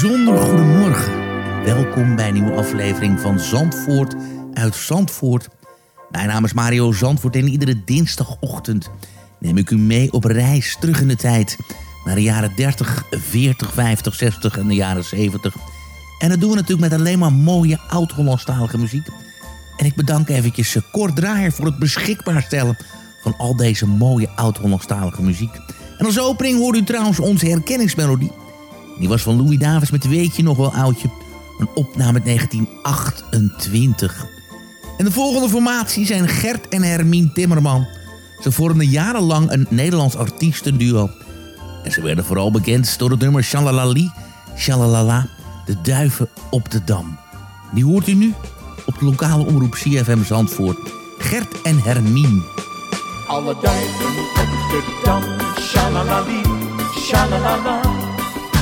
Bijzonder goedemorgen. Welkom bij een nieuwe aflevering van Zandvoort uit Zandvoort. Mijn naam is Mario Zandvoort en iedere dinsdagochtend neem ik u mee op reis terug in de tijd. Naar de jaren 30, 40, 50, 60 en de jaren 70. En dat doen we natuurlijk met alleen maar mooie oud-Hollandstalige muziek. En ik bedank eventjes Kort Draaier voor het beschikbaar stellen van al deze mooie oud-Hollandstalige muziek. En als opening hoort u trouwens onze herkenningsmelodie. Die was van Louis Davis met Weet je nog wel oudje. Een opname uit 1928. En de volgende formatie zijn Gert en Hermine Timmerman. Ze vormden jarenlang een Nederlands artiestenduo. En ze werden vooral bekend door het nummer Shalalali, Shalalala, de duiven op de dam. Die hoort u nu op de lokale omroep CFM Zandvoort. Gert en Hermine. Alle duiven op de dam, shalalali, shalalala.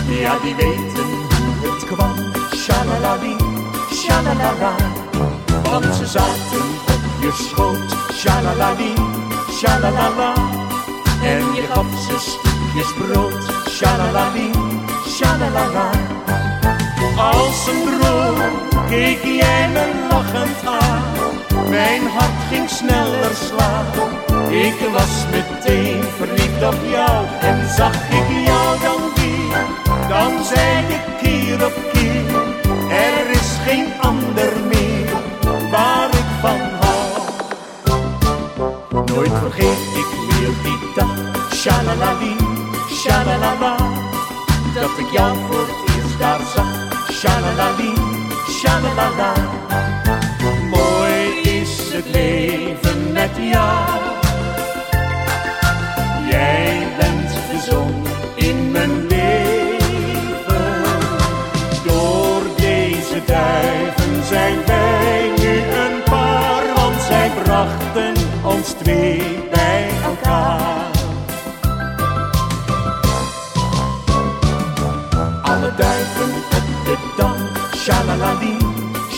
Ja, die weten hoe het kwam, shalalali, shalalala. Want ze zaten op je schoot, shalalali, shalalala. En je gaf ze stukjes brood, shalalali, shalalala. Als een droom keek jij me lachend aan. Mijn hart ging sneller slaan. Ik was meteen verliefd op jou en zag ik jou dan zei ik keer op keer, er is geen ander meer waar ik van hou. Nooit vergeet ik meer die dag, shalalali, shalalala, dat ik jou voor het eerst daar zag, shalalali, shalalala. Mooi is het leven met jou.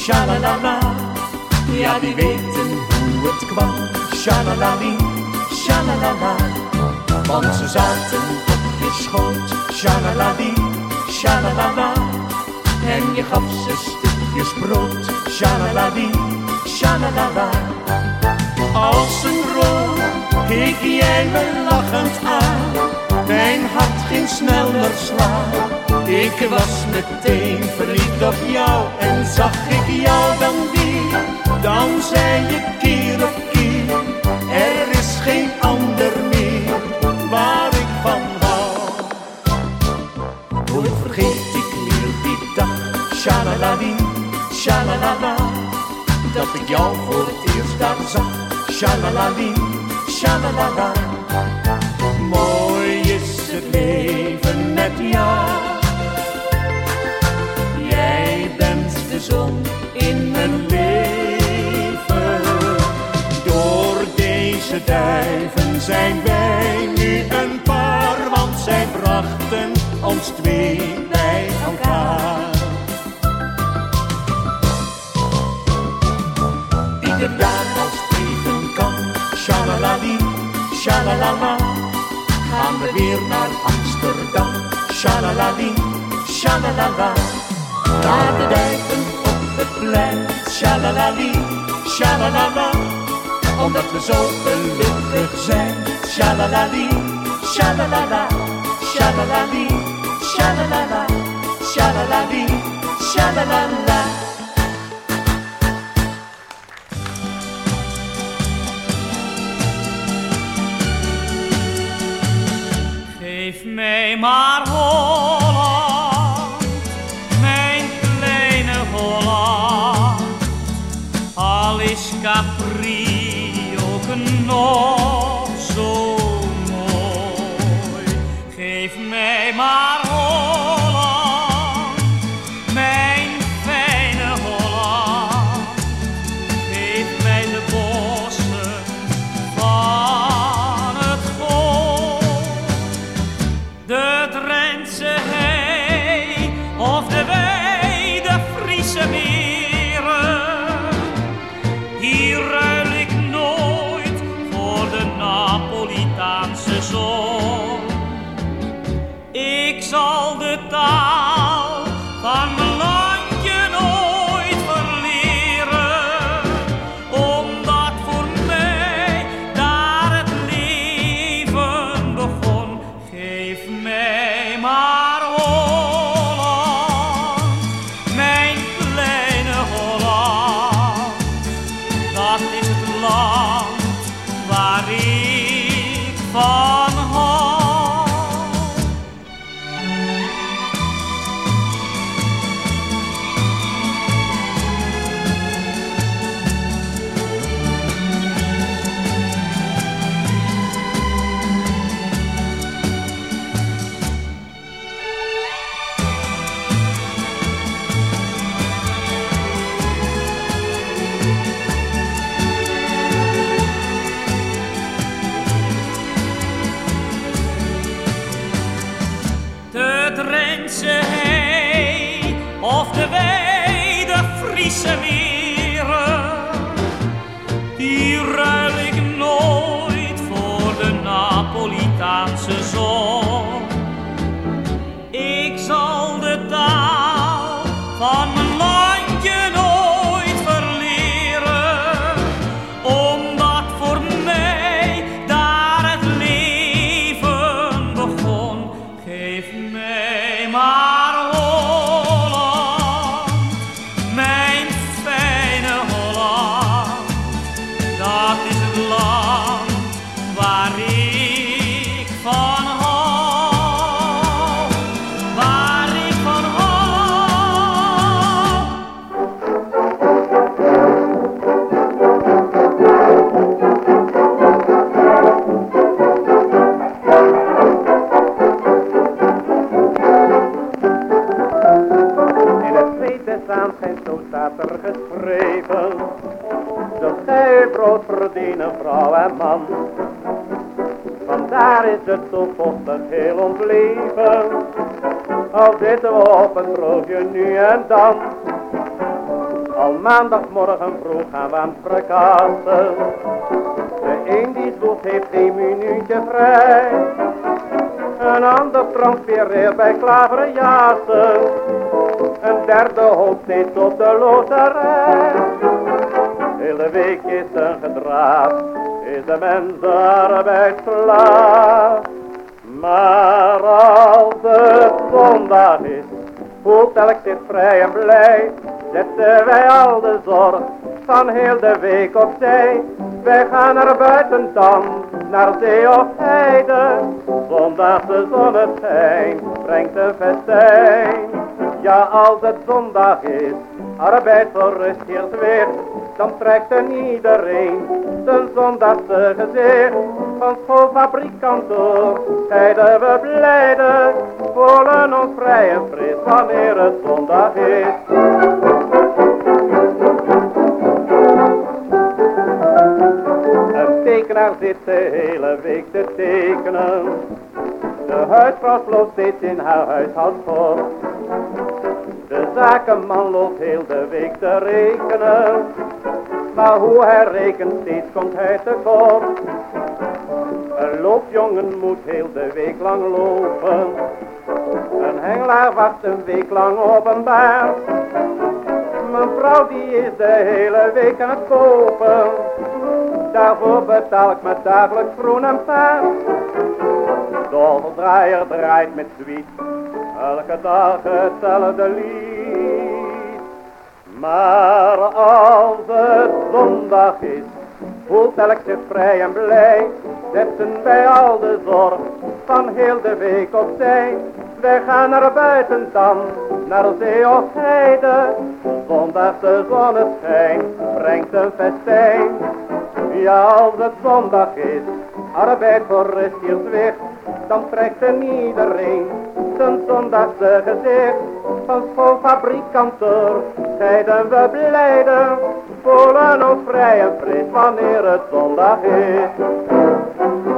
Shalalala. Ja, die weten hoe het kwam, shalalali, shalalala. Want ze zaten op je schoot, shalalali, shalalala. En je gaf ze stukjes brood, shalalali, shalalala. Als een roos keek jij me lachend aan. Mijn hart ging sneller slaan. Ik was meteen verliefd op jou en zag ik jou dan weer. Dan zei je keer op keer, er is geen ander meer waar ik van hou. Nooit vergeet ik meer die dag, shalalali, shalalala. Dat ik jou voor het eerst daar zag, shalalali, shalalala. Mooi is het leven met jou. Zon in mijn leven. Door deze duiven zijn wij nu een paar, want zij brachten ons twee bij elkaar. Ieder jaar als even kan, shalalali, shalalala, gaan we weer naar Amsterdam, shalalali, shalalala. Naar de plein, shalalali, shalalala, omdat we zo gelukkig zijn, shalalali, shalalala, shalalali, shalalala, shalalali, shalalala. Geef mij maar answer. Vochtig heel ons leven. Al zitten we op een droogje nu en dan. Al maandagmorgen vroeg gaan we aan het frakassen. De een die zoet heeft geen minuutje vrij. Een ander transpireert bij klaverjassen. Een derde hoopt steeds op de loterij. Hele week is een gedraaf, is de mens arbeidsslaaf. Maar als het zondag is, voelt elk zich vrij en blij. Zetten wij al de zorg van heel de week opzij. Wij gaan naar buiten dan, naar zee of heide. Zondagse zonneschijn brengt een festijn. Ja, als het zondag is, arbeid voor rust hier weer, dan trekt er iedereen zijn zondagse gezicht. Van schoolfabrikant door, scheiden we blijden, voelen ons vrij en fris wanneer het zondag is. Een tekenaar zit de hele week te tekenen. De huisvrouw sloopt steeds in haar huishoudvoort. De zakenman loopt heel de week te rekenen. Maar hoe hij rekent, steeds komt hij tekort. Een loopjongen moet heel de week lang lopen. Een hengelaar wacht een week lang op een baar. Mijn vrouw die is de hele week aan het kopen. Daarvoor betaal ik me dagelijks groen en paard. Doldraaier draait met zwiet, elke dag hetzelfde lied. Maar als het zondag is, voelt elk zich vrij en blij. Zetten wij al de zorg van heel de week opzij. Wij gaan naar buiten dan, naar zee of heide. Zondagse zonneschijn brengt een festijn. Ja, als het zondag is, arbeid voor rust hier zwicht, dan trekt er iedereen zijn zondagse gezicht. Van schoolfabrikantor scheiden we blijden, voelen ons vrij en fris wanneer het zondag is. Ik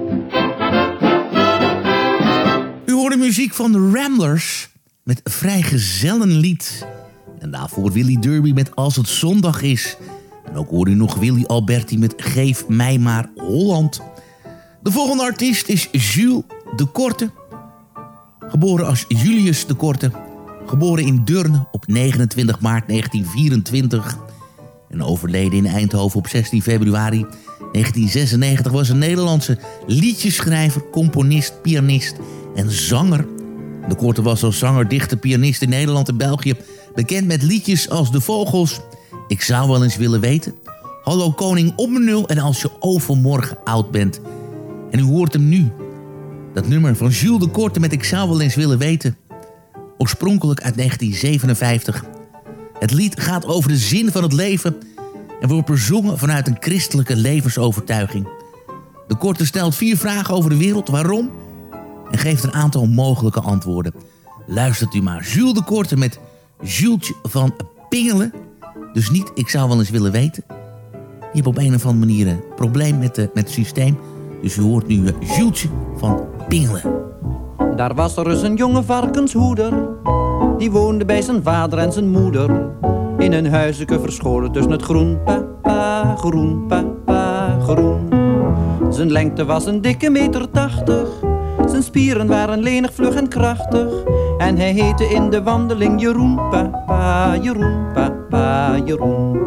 Hoorde muziek van de Ramblers met Vrijgezellenlied. En daarvoor Willy Derby met Als het zondag is. En ook hoorde u nog Willy Alberti met Geef mij maar Holland. De volgende artiest is Jules de Korte. Geboren als Julius de Korte. Geboren in Deurne op 29 maart 1924. En overleden in Eindhoven op 16 februari 1996 was een Nederlandse liedjeschrijver, componist, pianist en zanger. De Korte was als zanger, dichter, pianist in Nederland en België... bekend met liedjes als De Vogels, Ik zou wel eens willen weten... Hallo Koning op mijn nul en als je overmorgen oud bent. En u hoort hem nu. Dat nummer van Jules de Korte met Ik zou wel eens willen weten. Oorspronkelijk uit 1957. Het lied gaat over de zin van het leven... en wordt bezongen vanuit een christelijke levensovertuiging. De Korte stelt vier vragen over de wereld. Waarom? En geeft een aantal mogelijke antwoorden. Luistert u maar. Jules de Korte met Jules van Pingelen. Dus niet, ik zou wel eens willen weten. Je hebt op een of andere manier een probleem met, de, met het systeem. Dus u hoort nu Jules van Pingelen. Daar was er eens een jonge varkenshoeder. Die woonde bij zijn vader en zijn moeder. In een huisje verscholen tussen het groen. Papa, groen, papa, groen. Zijn lengte was een dikke meter tachtig. Zijn spieren waren lenig, vlug en krachtig. En hij heette in de wandeling Jeroen, papa, Jeroen, papa, Jeroen.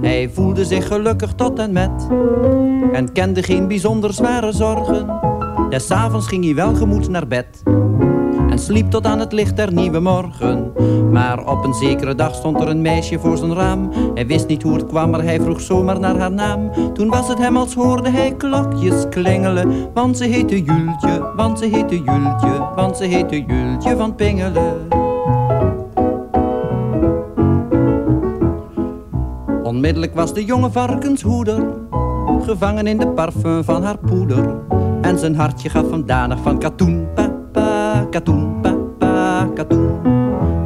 Hij voelde zich gelukkig tot en met. En kende geen bijzonder zware zorgen. Des avonds ging hij welgemoed naar bed en sliep tot aan het licht der nieuwe morgen. Maar op een zekere dag stond er een meisje voor zijn raam. Hij wist niet hoe het kwam, maar hij vroeg zomaar naar haar naam. Toen was het hem als hoorde hij klokjes klingelen. Want ze heette Jultje, want ze heette Jultje, want ze heette Jultje van Pingelen. Onmiddellijk was de jonge varkenshoeder gevangen in de parfum van haar poeder. En zijn hartje gaf hem danig van katoen, papa, katoen, papa, katoen.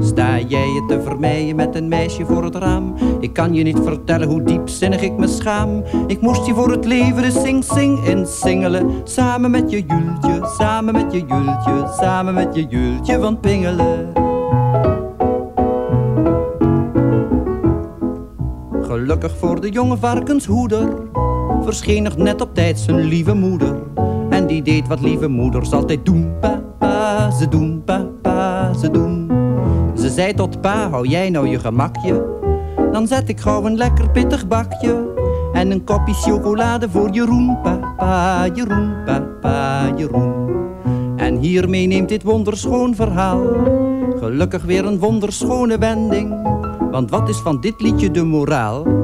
sta jij je te vermijden met een meisje voor het raam. Ik kan je niet vertellen hoe diepzinnig ik me schaam. Ik moest je voor het leven de sing-sing insingelen. Samen met je Jultje, samen met je Jultje, samen met je Jultje van Pingelen. Gelukkig voor de jonge varkenshoeder, verscheen nog net op tijd zijn lieve moeder. En die deed wat lieve moeders altijd doen, papa, ze doen, papa, ze doen. Ze zei tot pa, hou jij nou je gemakje? Dan zet ik gauw een lekker pittig bakje. En een kopje chocolade voor Jeroen, papa, Jeroen, papa, Jeroen. En hiermee neemt dit wonderschoon verhaal Gelukkig weer een wonderschone wending. Want wat is van dit liedje de moraal?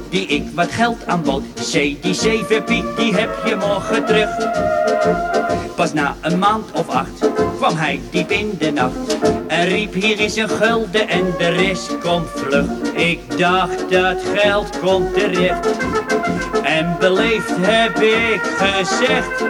die ik wat geld aanbood. Zee, die zeven piek, die heb je morgen terug. Pas na een maand of acht kwam hij diep in de nacht. En riep hier is een gulden en de rest komt vlug. Ik dacht dat geld komt terecht. En beleefd heb ik gezegd.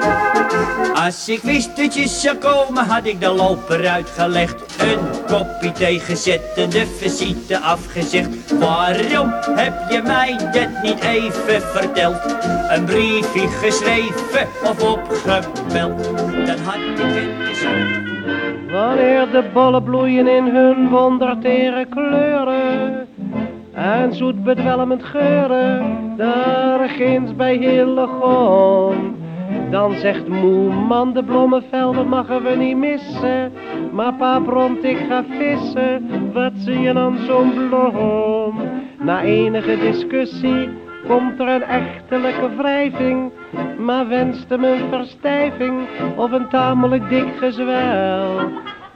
Als ik wist dat je zou komen, had ik de loper uitgelegd. Een kopje thee gezet en de visite afgezegd. Waarom heb je mij dat niet even verteld? Een briefje geschreven of opgebeld. Dan had ik het gezegd. Wanneer de bollen bloeien in hun wondertere kleuren en zoet bedwelmend geuren, daar ginds bij Hillegom. Dan zegt moe man, de bloemenvelden mogen we niet missen. Maar pa bromt, ik ga vissen, wat zie je dan zo'n bloem? Na enige discussie komt er een echtelijke wrijving. Maar wenst hem een verstijving of een tamelijk dik gezwel.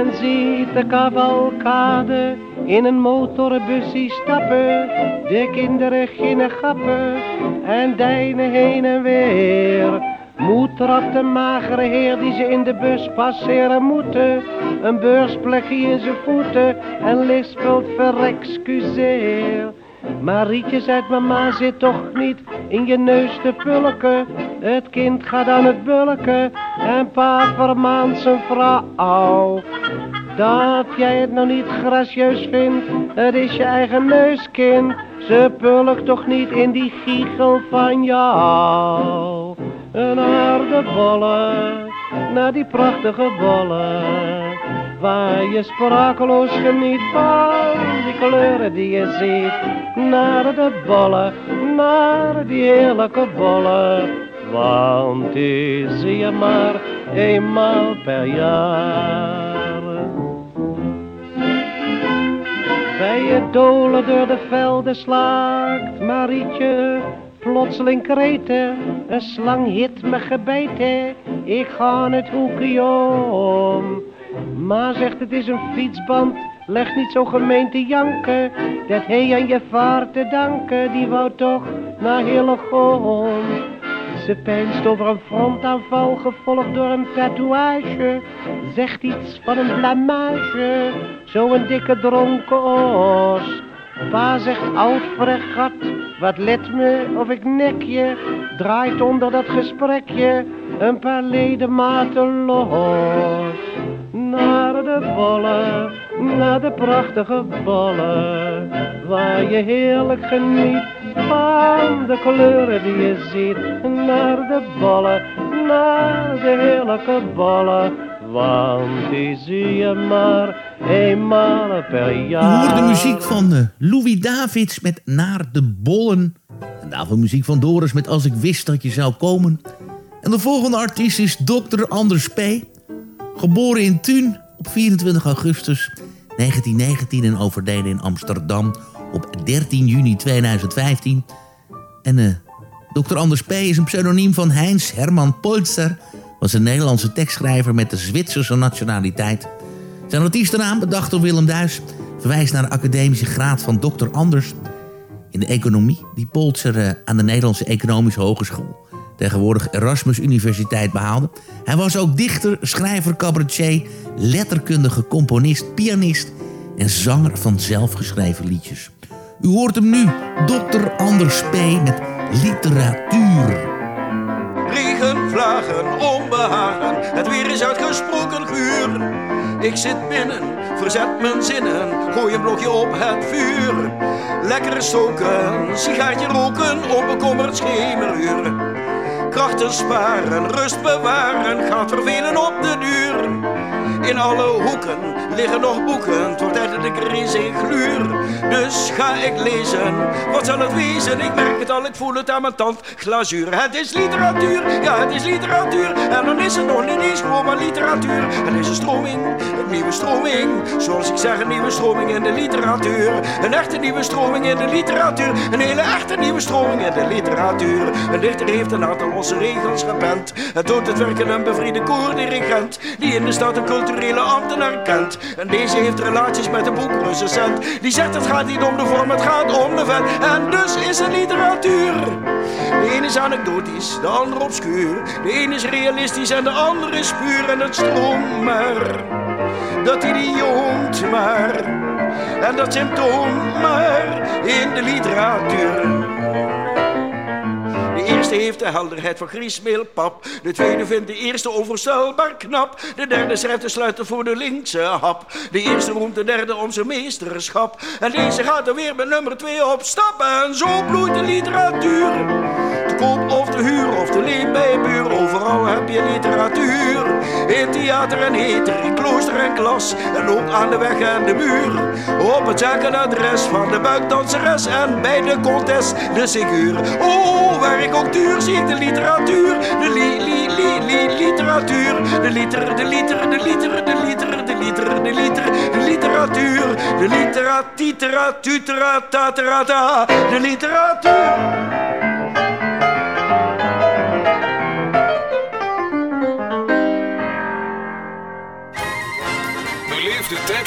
Men ziet de cavalcade in een motorbusje stappen. De kinderen ginnen gappen en deinen heen en weer. Moet trapt de magere heer die ze in de bus passeren moeten. Een beursplekje in zijn voeten en lispelt verexcuseer. Marietje zegt mama zit toch niet in je neus te pulken. Het kind gaat aan het bulken en pa vermaant zijn vrouw. Dat jij het nou niet gracieus vindt, het is je eigen neuskind. Ze pulkt toch niet in die giegel van jou. Naar de bollen, naar die prachtige bollen. Waar je sprakeloos geniet van die kleuren die je ziet. Naar de bollen, naar die heerlijke bollen. Want die zie je maar eenmaal per jaar. Bij je dolen door de velden slaakt Marietje plotseling kreten. Een slang hit me gebeten, ik ga het hoekje om. Ma zegt het is een fietsband, leg niet zo gemeen te janken. Dat hij aan je vaart te danken, die wou toch naar Hillegom. Ze pijnst over een frontaanval, gevolgd door een tatoeage. Zegt iets van een blamage, zo'n dikke dronken os. Pa zegt oud fregat, wat let me of ik nek je. Draait onder dat gesprekje een paar ledematen los. De bollen, naar de prachtige bollen. Waar je heerlijk geniet van de kleuren die je ziet. Naar de bollen, naar de heerlijke bollen. Want die zie je maar eenmaal per jaar. U hoort de muziek van uh, Louis Davids met Naar de Bollen. En daarvoor muziek van Doris met Als ik wist dat je zou komen. En de volgende artiest is Dr. Anders P. Geboren in Thun op 24 augustus 1919 en overleden in Amsterdam op 13 juni 2015. En uh, Dr. Anders P. is een pseudoniem van Heinz Herman Polzer... was een Nederlandse tekstschrijver met de Zwitserse nationaliteit... Zijn artiestennaam, bedacht door Willem Duis, verwijst naar de academische graad van dokter Anders in de economie, die Polzer uh, aan de Nederlandse Economische Hogeschool, tegenwoordig Erasmus Universiteit, behaalde. Hij was ook dichter, schrijver, cabaretier, letterkundige, componist, pianist en zanger van zelfgeschreven liedjes. U hoort hem nu, dokter Anders P. met literatuur. Regen, vlagen, onbehagen, het weer is uitgesproken guur. Ik zit binnen, verzet mijn zinnen, gooi een blokje op het vuur. Lekker stoken, sigaartje roken, onbekommerd schemeruur. Krachten sparen, rust bewaren, gaat vervelen op de duur. In alle hoeken liggen nog boeken, wordt eindelijk is in gluur. Dus ga ik lezen, wat zal het wezen? Ik merk het al, ik voel het aan mijn tand. Glazuur, het is literatuur, ja het is literatuur. En dan is het nog niet eens gewoon maar literatuur. Het is een stroming, een nieuwe stroming. Zoals ik zeg, een nieuwe stroming in de literatuur. Een echte nieuwe stroming in de literatuur. Een hele echte nieuwe stroming in de literatuur. Een dichter heeft een aantal regels gepend. Het doet het werken een bevriende koordirigent. Die in de stad een culturele ambtenaar kent. En deze heeft relaties met een boekrecensent. Die zegt het gaat niet om de vorm, het gaat om de vet. En dus is het literatuur. De ene is anekdotisch, de andere obscuur. De ene is realistisch en de andere is puur. En het stroomt maar, dat idioot maar. En dat symptoom maar in de literatuur. Eerste heeft de helderheid van griesmeelpap. De tweede vindt de eerste onvoorstelbaar knap. De derde schrijft de sluiter voor de linkse hap. De eerste roemt de derde om zijn meesterschap. En deze gaat er weer met nummer twee op stap. En zo bloeit de literatuur. Te koop of te huur of te leen bij een buur. Overal heb je literatuur. In theater en heter, in klooster en klas. En ook aan de weg en de muur. Op het zakenadres van de buikdanseres. En bij de contest de figuur. Oh, waar ik ook duur zie ik de literatuur. De li, li, li, li, literatuur. De liter, de liter, de liter, de liter, de liter, de liter, de literatuur. De ta. De literatuur.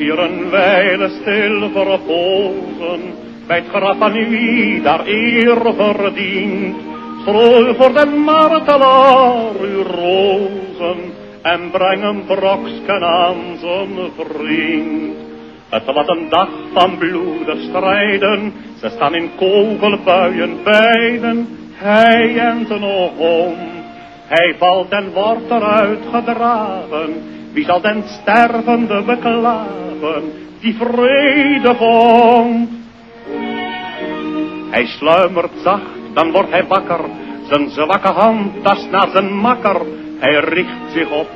Hier een wijle stil verpozen, bij het graf van wie daar eer verdient. Strooi voor de martelaar uw rozen, en breng een broksken aan zijn vriend. Het was een dag van bloedig strijden, ze staan in kogelbuien beiden, hij en zijn hond. Hij valt en wordt eruit gedragen, wie zal den stervende beklagen, die vrede vond. Hij sluimert zacht, dan wordt hij wakker, zijn zwakke hand tast naar zijn makker, hij richt zich op,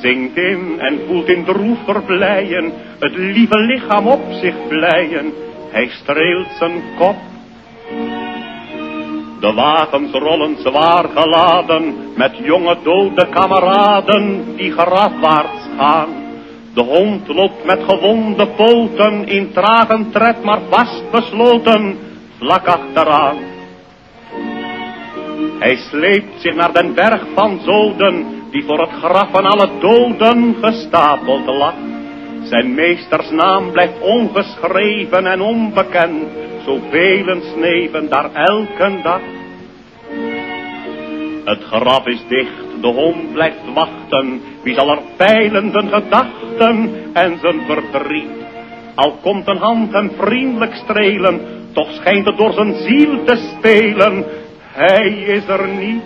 zingt in en voelt in droef verbleien, het lieve lichaam op zich vleien, hij streelt zijn kop. De wagens rollen zwaar geladen, met jonge dode kameraden die grafwaarts gaan. De hond loopt met gewonde poten, in trage tred maar vast besloten, vlak achteraan. Hij sleept zich naar den berg van zoden, die voor het graf van alle doden gestapeld lag. Zijn meesters naam blijft ongeschreven en onbekend, zoveel sneven daar elke dag. Het graf is dicht, de hond blijft wachten, wie zal er peilen gedachten en zijn verdriet. Al komt een hand hem vriendelijk strelen, toch schijnt het door zijn ziel te spelen, hij is er niet.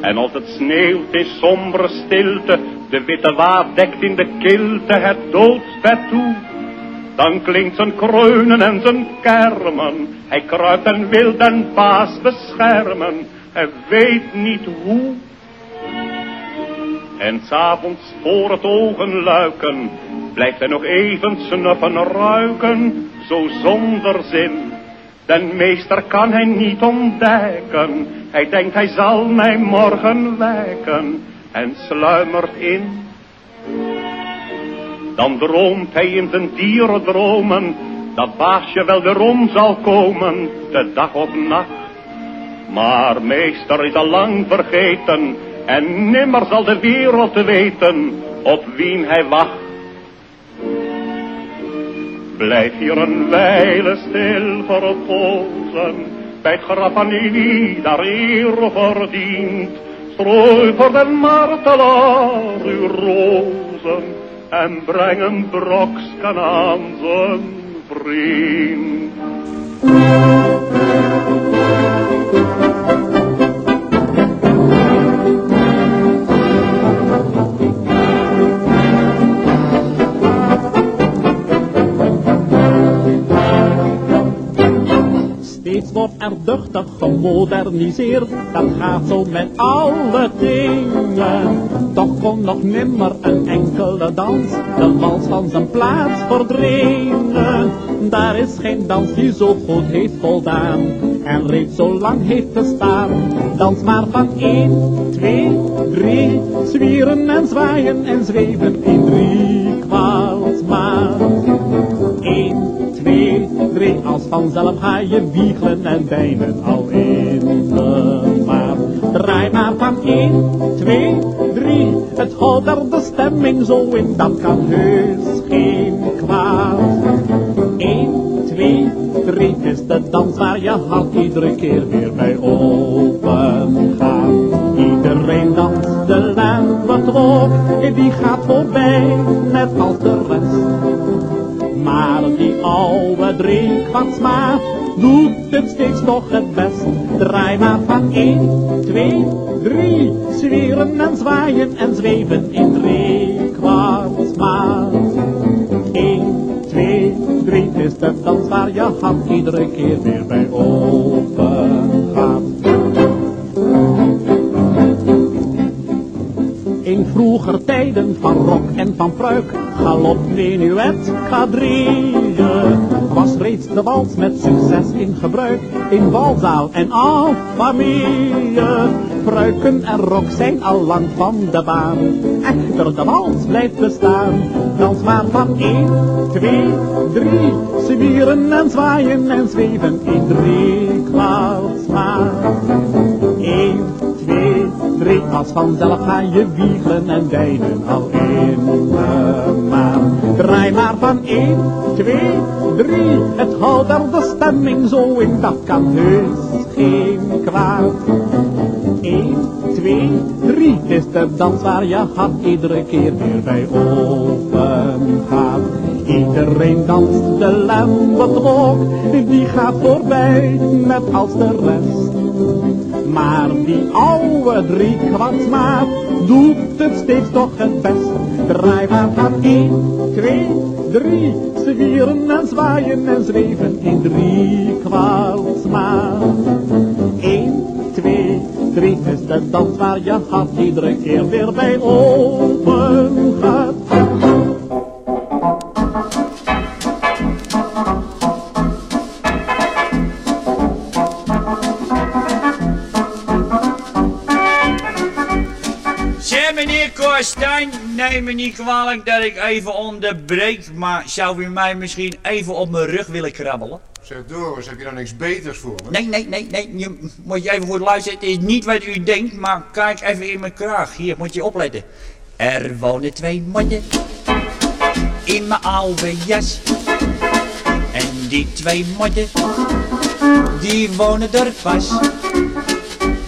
En als het sneeuwt in sombere stilte, de witte waad dekt in de kilte het doodsbed toe. Dan klinkt zijn kreunen en zijn kermen, hij kruipt en wil den baas beschermen, hij weet niet hoe. En s'avonds voor het ogen luiken, blijft hij nog even snuffen ruiken, zo zonder zin. Den meester kan hij niet ontdekken, hij denkt hij zal mij morgen wekken, en sluimert in. Dan droomt hij in zijn dierendromen, dat baasje wel weer om zal komen, de dag of nacht. Maar meester is al lang vergeten, en nimmer zal de wereld weten, op wien hij wacht. Blijf hier een wijle stil verpozen, bij het graf van wie daar eer verdient. Strooi voor den martelaar uw rozen, en breng een broksken aan zijn vriend. Steeds wordt er duchtig gemoderniseerd, dat gaat zo met alle dingen. Toch kon nog nimmer een enkele dans de wals van zijn plaats verdringen. Daar is geen dans die zo goed heeft voldaan en reeds zo lang heeft bestaan. Dans maar van 1, 2, 3, zwieren en zwaaien en zweven in drie kwaalsmaat. 1, 2, 3, als vanzelf ga je wiegelen en bijnen al in de maat. Draai maar van 1, 2, 3, het houdt de stemming zo in, dat kan heus geen kwaad. 1, 2, 3, het is de dans waar je hart iedere keer weer bij open gaat. Iedereen danst de lampetrop, die gaat voorbij, net als de. Maar die oude drinkwatsmaat doet het steeds nog het best. Draai maar van 1, 2, 3, zweren en zwaaien en zweven in drinkwatsmaat. 1, 2, 3, drie is de dans waar je hart iedere keer weer bij open gaat. In vroeger tijden van rok en van pruik, galop, menuet, quadrille, was reeds de wals met succes in gebruik, in balzaal en en familie. Pruiken en rok zijn al lang van de baan, echter de wals blijft bestaan. Dans van 1, 2, 3, zwieren en zwaaien en zweven in drie kwart 1, 2, drie, als vanzelf ga je wiegelen en deinen al in de maan. Draai maar van 1, 2, 3, het houdt er de stemming zo in, dat kan heus geen kwaad. 1, 2, 3, het is de dans waar je hart iedere keer weer bij open gaat. Iedereen danst de lembetrok, die gaat voorbij, net als de rest. Maar die oude driekwartsmaat doet het steeds toch het best. Draai maar van 1, 2, 3, zwieren en zwaaien en zweven in drie kwartsmaat. 1, 2, 3 is de dans waar je hart iedere keer weer bij open gaat. Neem me niet kwalijk dat ik even onderbreek, maar zou u mij misschien even op mijn rug willen krabbelen? Zeg Doris, heb je dan niks beters voor me? Nee, nee, nee, nee, je moet je even goed luisteren. Het is niet wat u denkt, maar kijk even in mijn kraag. Hier, moet je opletten. Er wonen twee mannen in mijn oude jas. En die twee mannen, die wonen er pas.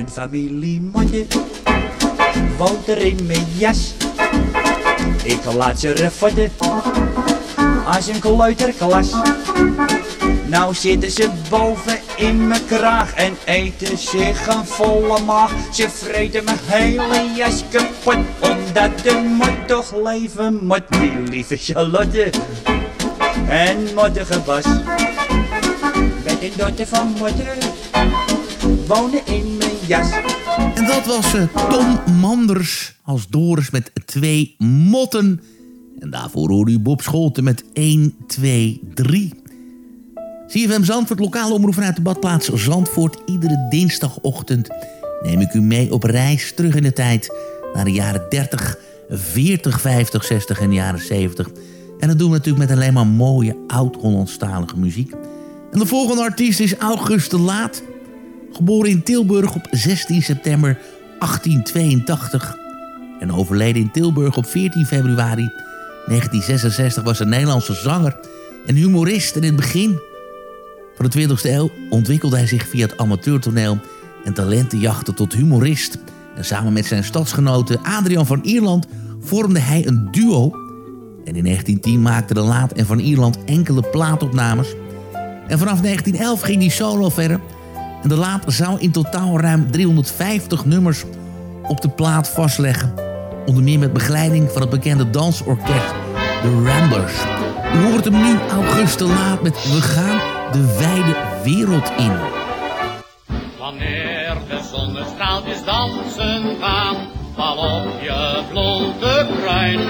Een familie motten woont er in mijn jas. Ik laat ze refotten als een kleuterklas. Nou zitten ze boven in mijn kraag en eten zich een volle maag. Ze vreten mijn hele jas kapot, omdat de mot toch leven moet. Die lieve Charlotte en mottige Bas. Met een dochter van moeder wonen in mijn jas. En dat was eh, Tom Manders als Doris met twee motten. En daarvoor hoorde u Bob Scholten met 1, 2, 3. CFM Zandvoort, lokale omroep vanuit de badplaats Zandvoort. Iedere dinsdagochtend neem ik u mee op reis terug in de tijd... naar de jaren 30, 40, 50, 60 en de jaren 70. En dat doen we natuurlijk met alleen maar mooie oud-Hollandstalige muziek. En de volgende artiest is August de Laat. Geboren in Tilburg op 16 september 1882. En overleden in Tilburg op 14 februari 1966 was een Nederlandse zanger en humorist. In het begin van de 20e eeuw ontwikkelde hij zich via het amateurtoneel en talentenjachten tot humorist. En samen met zijn stadsgenoten Adrian van Ierland vormde hij een duo. En in 1910 maakte de Laat en van Ierland enkele plaatopnames. En vanaf 1911 ging die solo verder. En de Laat zou in totaal ruim 350 nummers op de plaat vastleggen. Onder meer met begeleiding van het bekende dansorkest The Ramblers. U hoort hem nu, Auguste Laat, met We gaan de wijde wereld in. Wanneer de zonnestraaltjes dansen gaan, val op je blote kruin.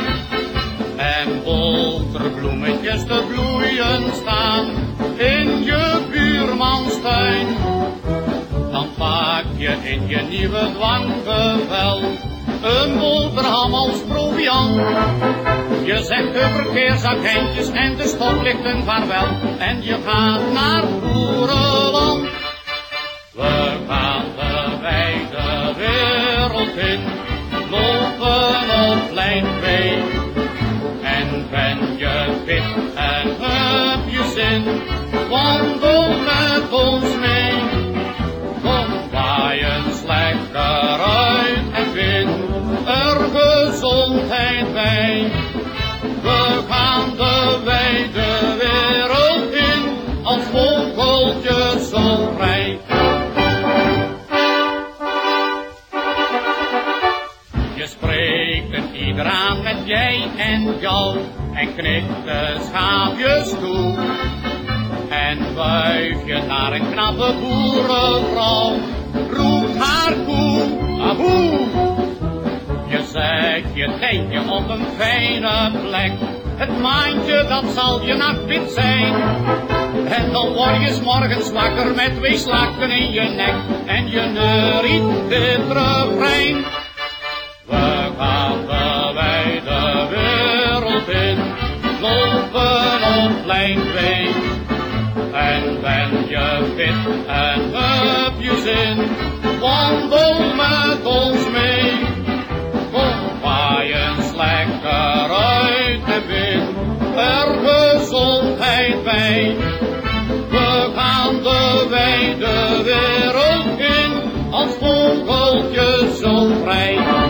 En bolterbloemetjes te bloeien staan in je buurmanstuin. Dan pak je in je nieuwe dwanggevel een boterham als proviant. Je zegt de verkeersagentjes en de stoplichten vaarwel. En je gaat naar Boerenland. We gaan de wijde wereld in, lopen op lijn 2. En ben je fit en heb je zin, wandel met ons mee. Kom, waai eens lekker uit en vind er gezondheid bij. We gaan de wijde wereld in, als vogeltjes zo vrij. Je spreekt het ieder aan met jij en jou, en knikt de schaapjes toe. En wuif je naar een knappe boerenvrouw, roept haar koe, aboe. Je zet je tentje op een fijne plek. Het maandje, dat zal je nachtwit zijn. En dan word je 's morgens wakker met twee slakken in je nek. En je neuriet dit refrein. Ben je fit en heb je zin. Wandel met ons mee. Kom, waai eens lekker uit en win er gezondheid bij. We gaan de wijde wereld in, als vogeltjes zo vrij.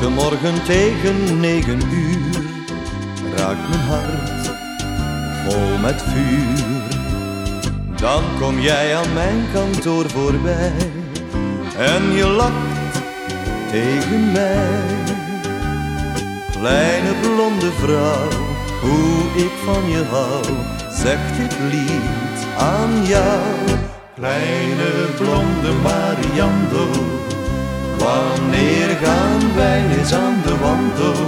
Elke morgen tegen negen uur raakt mijn hart vol met vuur. Dan kom jij aan mijn kantoor voorbij en je lacht tegen mij. Kleine blonde vrouw, hoe ik van je hou, zegt dit lied aan jou. Kleine blonde Mariando, wanneer gaan wij eens aan de wandel?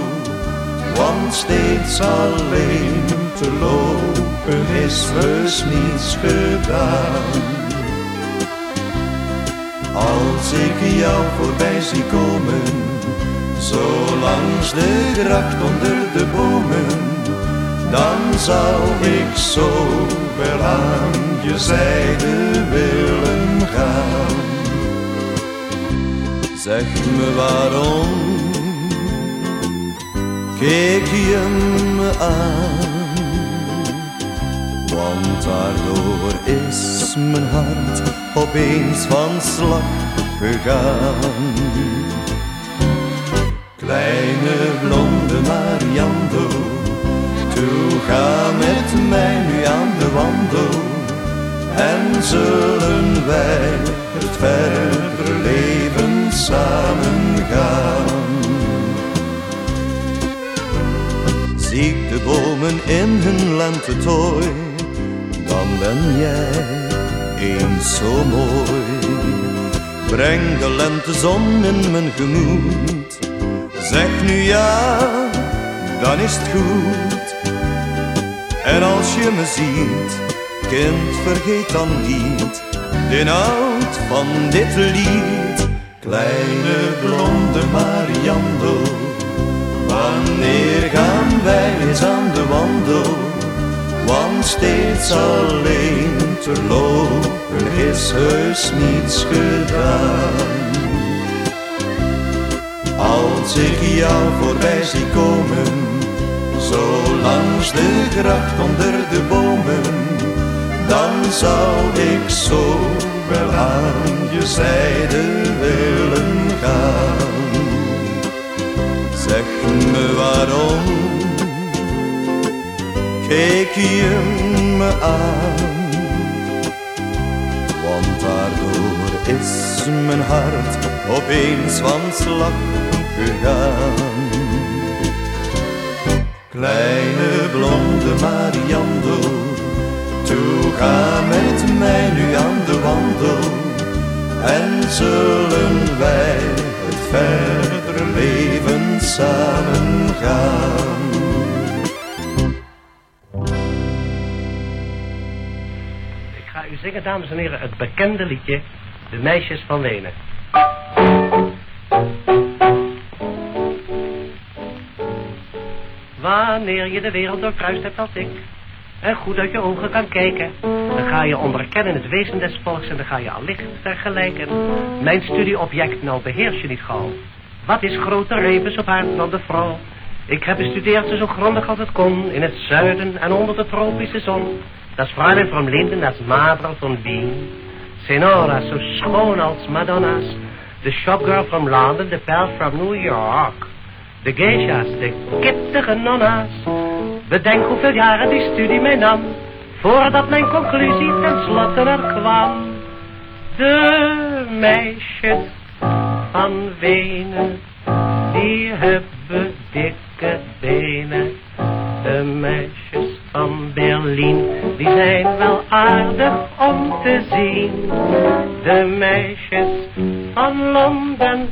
Want steeds alleen te lopen is heus niets gedaan. Als ik jou voorbij zie komen, zo langs de gracht onder de bomen, dan zou ik zo wel aan je zijde willen gaan. Zeg me waarom, keek je me aan, want daardoor is mijn hart opeens van slag gegaan. Kleine blonde Mariando, toe ga met mij nu aan de wandel. En zullen wij het verdere leven samen gaan. Zie de bomen in hun lentetooi, dan ben jij eens zo mooi. Breng de lentezon in mijn gemoed. Zeg nu ja, dan is het goed. En als je me ziet, kind, vergeet dan niet de inhoud van dit lied. Kleine blonde Mariando, wanneer gaan wij eens aan de wandel? Want steeds alleen te lopen is heus niets gedaan. Als ik jou voorbij zie komen, zo langs de gracht onder de bomen, dan zou ik zo wel aan je zijde willen gaan. Zeg me waarom keek je me aan? Want daardoor is mijn hart opeens van slag gegaan. Kleine blonde Mariando, toe ga met mij nu aan de wandel. En zullen wij het verdere leven samen gaan. Ik ga u zingen, dames en heren, het bekende liedje De Meisjes van Wenen. Wanneer je de wereld doorkruist hebt als ik en goed uit je ogen kan kijken, dan ga je onderkennen het wezen des volks en dan ga je allicht vergelijken. Mijn studieobject nou beheers je niet gauw. Wat is groter rebus op aarde dan de vrouw? Ik heb bestudeerd ze zo grondig als het kon, in het zuiden en onder de tropische zon. Dat is Fräulein van Linden, is Madra van Wien. Senora, zo schoon als Madonna's. De shopgirl from London, de pels from New York. De geisha's, de kittige nonna's. Bedenk hoeveel jaren die studie mij nam, voordat mijn conclusie ten slotte er kwam. De meisjes van Wenen, die hebben dikke benen. De meisjes van Berlijn, die zijn wel aardig om te zien. De meisjes van Londen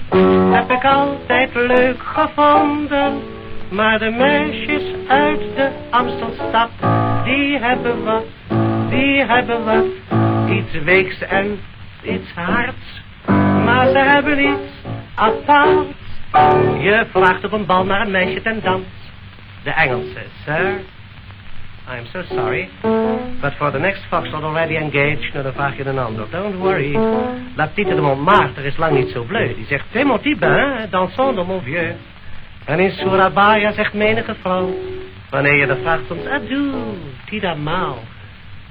heb ik altijd leuk gevonden. Maar de meisjes uit de Amstelstad, die hebben wat, die hebben wat. Iets weeks en iets hards, maar ze hebben iets aparts. Je vraagt op een bal naar een meisje ten dans. De Engelse, sir. I'm so sorry, but for the next foxtrot already engaged, nou dan vraag je een ander. Don't worry. La petite de Montmartre is lang niet zo bleu. Die zegt, t'es mon petit dansons de mon vieux. En in Surabaya zegt menige vrouw, wanneer je de vraagt soms adieu, tida mau.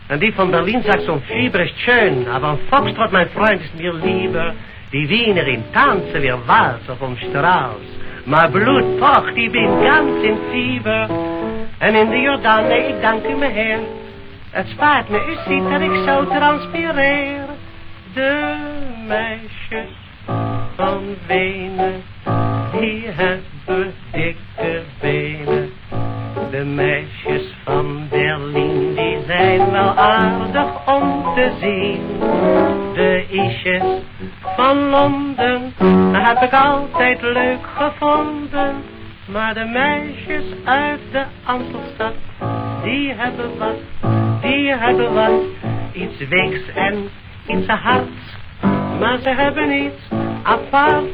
En die van Berlin sagt zo'n fiebrig schön, aber ein Foxtrot, mein Freund, ist mir lieber. Die Wiener in tanzen wir auf um Strauß. Maar bloed pocht, ik ben ganz in fieber. En in de Jordaan, nee, ik dank u me heer. Het spaart me, u ziet dat ik zo transpireer. De meisjes van Wenen, die hebben dikke benen. De meisjes van Berlin, die zijn wel aardig om te gezien. De isjes van Londen heb ik altijd leuk gevonden. Maar de meisjes uit de Amstelstad, die hebben wat, die hebben wat. Iets weeks en iets hards, maar ze hebben iets apart.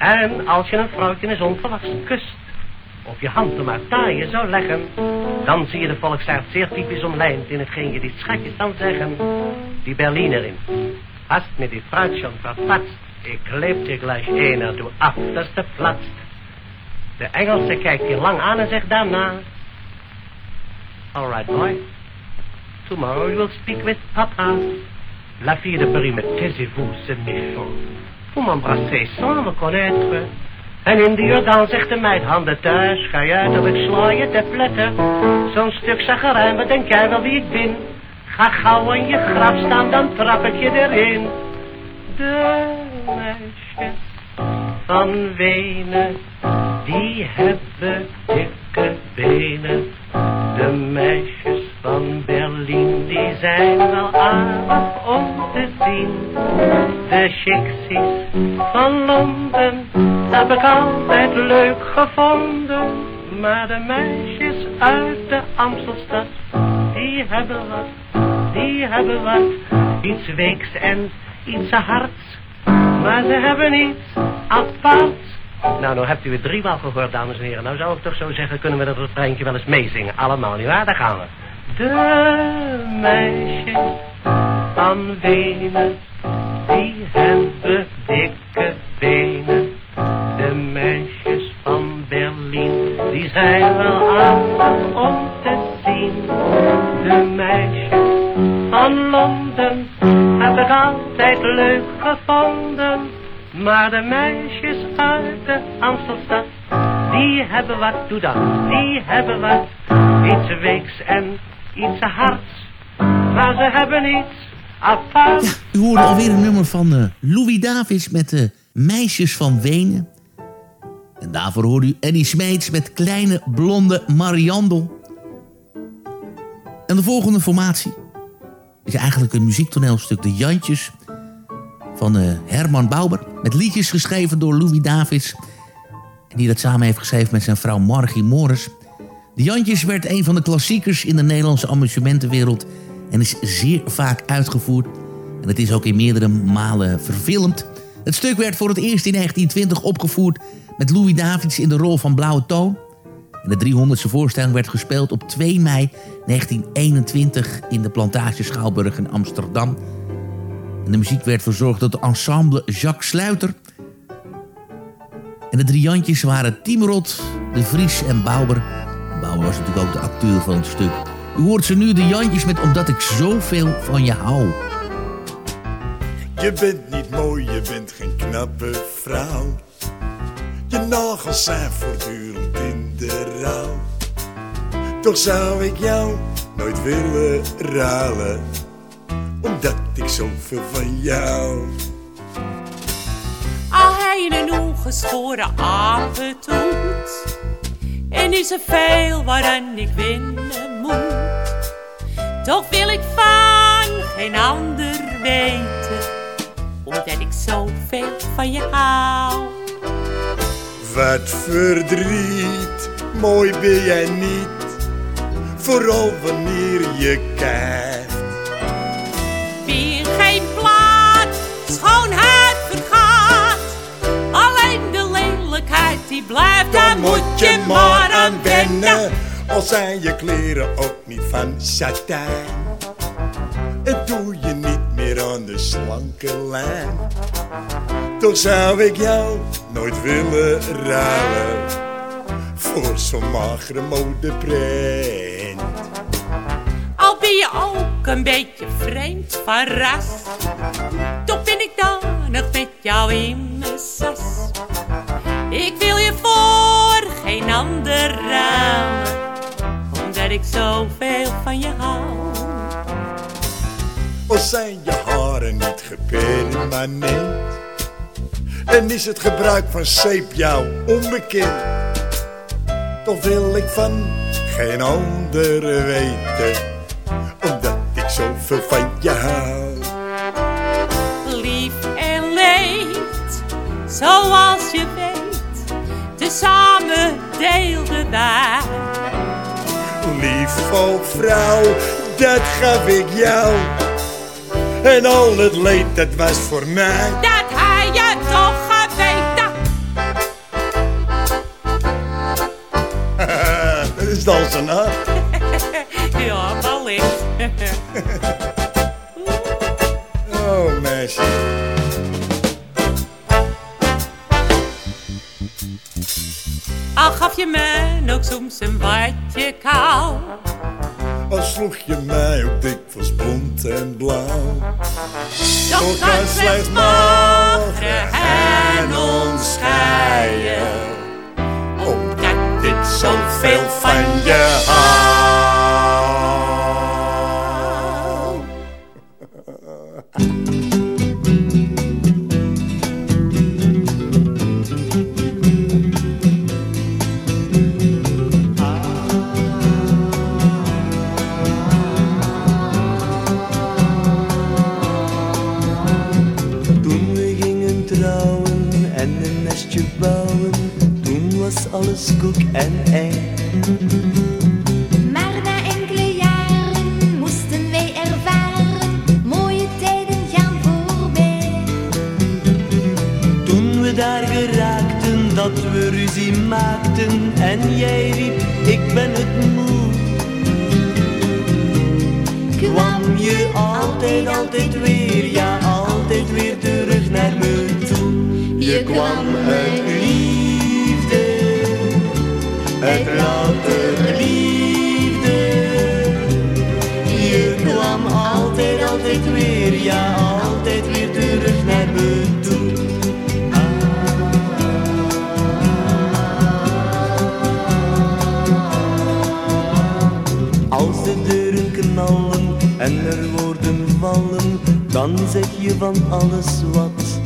En als je een vrouwtje eens onverwachts kust, of je hand er maar taaien zou leggen, dan zie je de volksaard zeer typisch omlijnd in hetgeen je die schatjes dan zeggen. Die Berlinerin, hast mir die Fruit schon verpatst, ik kleep je gleich einer du af, dat is de. De Engelse kijkt je lang aan en zegt daarna, Alright boy, tomorrow you will speak with papa. La fille de Paris, mais taisez-vous, c'est méchant. Vous m'embrassez sans me connaître. En in de Jordaan zegt de meid, handen thuis, ga je uit of ik sla je te pletten. Zo'n stuk zagerijn, wat denk jij wel wie ik ben? Ga gauw in je graf staan, dan trap ik je erin. De meisjes van Wenen, die hebben dikke benen. De meisjes van Berlijn, die zijn wel aardig om te zien. De chixies van Londen heb ik altijd leuk gevonden. Maar de meisjes uit de Amstelstad, die hebben wat, die hebben wat. Iets weeks en iets hards, maar ze hebben iets apart. Nou, nou hebt u het driemaal gehoord, dames en heren. Nou zou ik toch zo zeggen, kunnen we dat refreintje wel eens meezingen. Allemaal, nietwaar? Daar gaan we. De meisjes van Wenen, die hebben dikke benen. De meisjes van Berlijn, die zijn wel aardig om te zien. De meisjes van Londen heb ik altijd leuk gevonden. Maar de meisjes uit de Amstelstad, die hebben wat, doe dat, die hebben wat. Iets weeks en iets hards, maar ze hebben iets. U hoorde alweer een nummer van uh, Louis Davids met de Meisjes van Wenen. En daarvoor hoorde u Eddie Smeets met Kleine Blonde Mariandel. En de volgende formatie is eigenlijk een muziektoneelstuk, De Jantjes van uh, Herman Bauber. Met liedjes geschreven door Louis Davids. En die dat samen heeft geschreven met zijn vrouw Margie Morris. De Jantjes werd een van de klassiekers in de Nederlandse amusementenwereld... en is zeer vaak uitgevoerd. En het is ook in meerdere malen verfilmd. Het stuk werd voor het eerst in 1920 opgevoerd... met Louis Davids in de rol van Blauwe Toon. De 300ste voorstelling werd gespeeld op 2 mei 1921... in de Plantage Schouwburg in Amsterdam... De muziek werd verzorgd door het ensemble Jacques Sluiter. En de drie Jantjes waren Timrod, De Vries en Bauer. Bauer was natuurlijk ook de acteur van het stuk. U hoort ze nu, de Jantjes, met Omdat ik zoveel van je hou. Je bent niet mooi, je bent geen knappe vrouw. Je nagels zijn voortdurend in de rouw. Toch zou ik jou nooit willen ruilen omdat ik zoveel van jou. Al hij een ongeschoren apentoet. En is er veel waaraan ik winnen moet. Toch wil ik van geen ander weten. Omdat ik zoveel van je hou. Wat verdriet, mooi ben jij niet. Vooral wanneer je kijkt blijft, daar moet je maar aan wennen. Al zijn je kleren ook niet van satijn. En doe je niet meer aan de slanke lijn. Toch zou ik jou nooit willen ruilen voor zo'n magere modeprint. Al ben je ook een beetje vreemd van ras, toch ben ik dan nog met jou in omdat ik zoveel van je hou. Al zijn je haren niet gepermanent, en is het gebruik van zeep jou onbekend, toch wil ik van geen ander weten zoveel van je hou. Lief en leed, zoals je weet, tezamen deelden wij. Lief, oh vrouw, dat gaf ik jou. En al het leed, dat was voor mij. Dat hij je toch geweten. dat is dan zijn hart. ja, wellicht. nog soms een watje kou. Al sloeg je mij ook dikwijls bont en blauw. Toch kan slechts morgen en ons scheiden. Omdat ik zoveel van je hou. Alles koek en ei. Maar na enkele jaren moesten wij ervaren, mooie tijden gaan voorbij. Toen we daar geraakten, dat we ruzie maakten en jij riep, ik ben het moe. Kwam je altijd, altijd weer, ja altijd weer terug naar me toe. Je kwam uit uit louter liefde. Je kwam altijd, altijd weer, ja altijd weer terug naar me toe. Als de deuren knallen en er woorden vallen, dan zeg je van alles wat.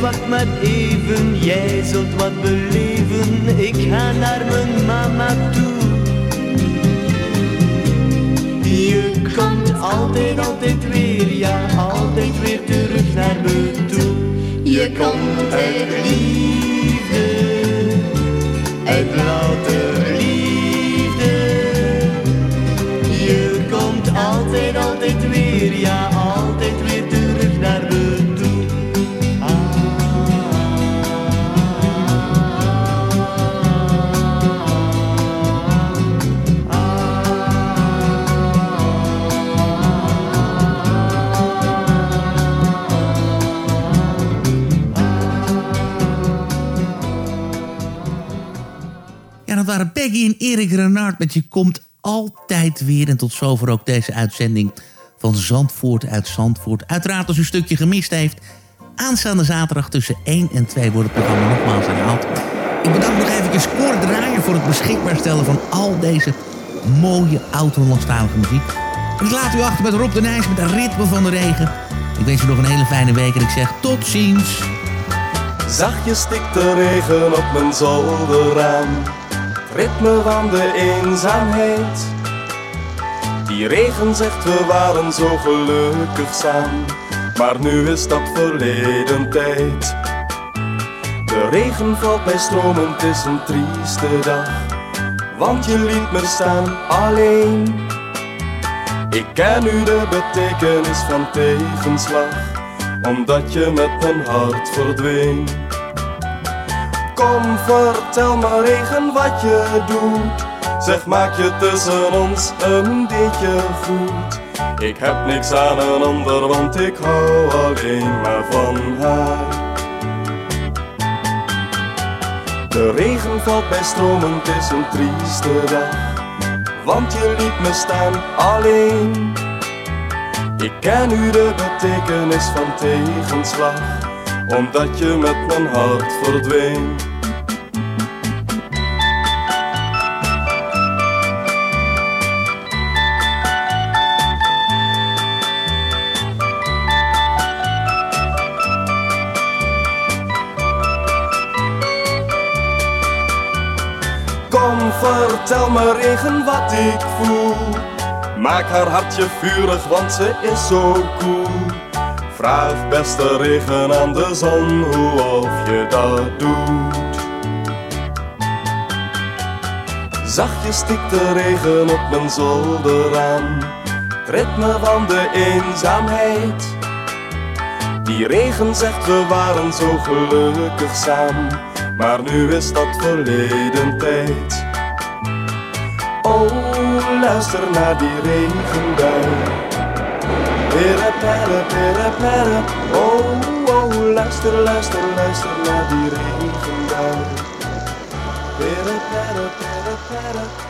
Wacht maar even, jij zult wat beleven, ik ga naar mijn mama toe. Je komt altijd, altijd weer, ja altijd weer terug naar me toe. Je komt uit liefde, uit louter Erik Renard met Je komt altijd weer. En tot zover ook deze uitzending van Zandvoort uit Zandvoort. Uiteraard als u een stukje gemist heeft... aanstaande zaterdag tussen 1 en 2 wordt het programma nogmaals herhaald. Ik bedank nog eventjes Cor Draaier voor het beschikbaar stellen van al deze mooie oud-Hollandstalige muziek. Ik laat u achter met Rob de Nijs met een ritme van de regen. Ik wens u nog een hele fijne week en ik zeg tot ziens. Zachtjes stikt de regen op mijn zolderraam. Ritme van de eenzaamheid. Die regen zegt we waren zo gelukkig samen. Maar nu is dat verleden tijd. De regen valt bij stromen, is een trieste dag. Want je liet me staan alleen. Ik ken nu de betekenis van tegenslag omdat je met mijn hart verdween. Kom, vertel me regen wat je doet. Zeg, maak je tussen ons een beetje goed. Ik heb niks aan een ander, want ik hou alleen maar van haar. De regen valt bij stromen, het is een trieste dag. Want je liet me staan alleen. Ik ken nu de betekenis van tegenslag, omdat je met mijn hart verdween. Vertel me regen wat ik voel. Maak haar hartje vurig, want ze is zo cool. Vraag beste regen aan de zon hoe of je dat doet. Zachtjes stikt de regen op mijn zolder aan. Het ritme van de eenzaamheid. Die regen zegt we waren zo gelukkig samen. Maar nu is dat verleden tijd. Oh, luister naar die regenbui. Pere, pere, pere, pere. Oh, oh, luister, luister, luister naar die regenbui. Pere, pere, pere, pere.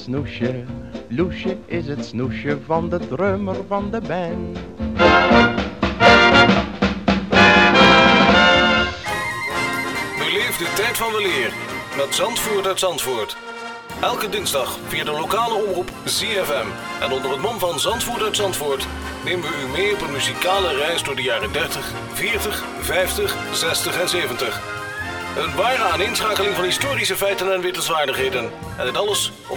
Snoesje? Loesje is het snoesje van de drummer van de band. Beleef de tijd van weleer met Zandvoort uit Zandvoort. Elke dinsdag via de lokale omroep ZFM. En onder het mom van Zandvoort uit Zandvoort nemen we u mee op een muzikale reis door de jaren 30, 40, 50, 60 en 70. Een ware aaneenschakeling van historische feiten en wittelswaardigheden. En dit alles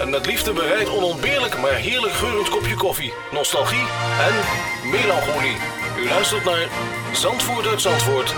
en met liefde bereid onontbeerlijk maar heerlijk geurend kopje koffie, nostalgie en melancholie. U luistert naar Zandvoort uit Zandvoort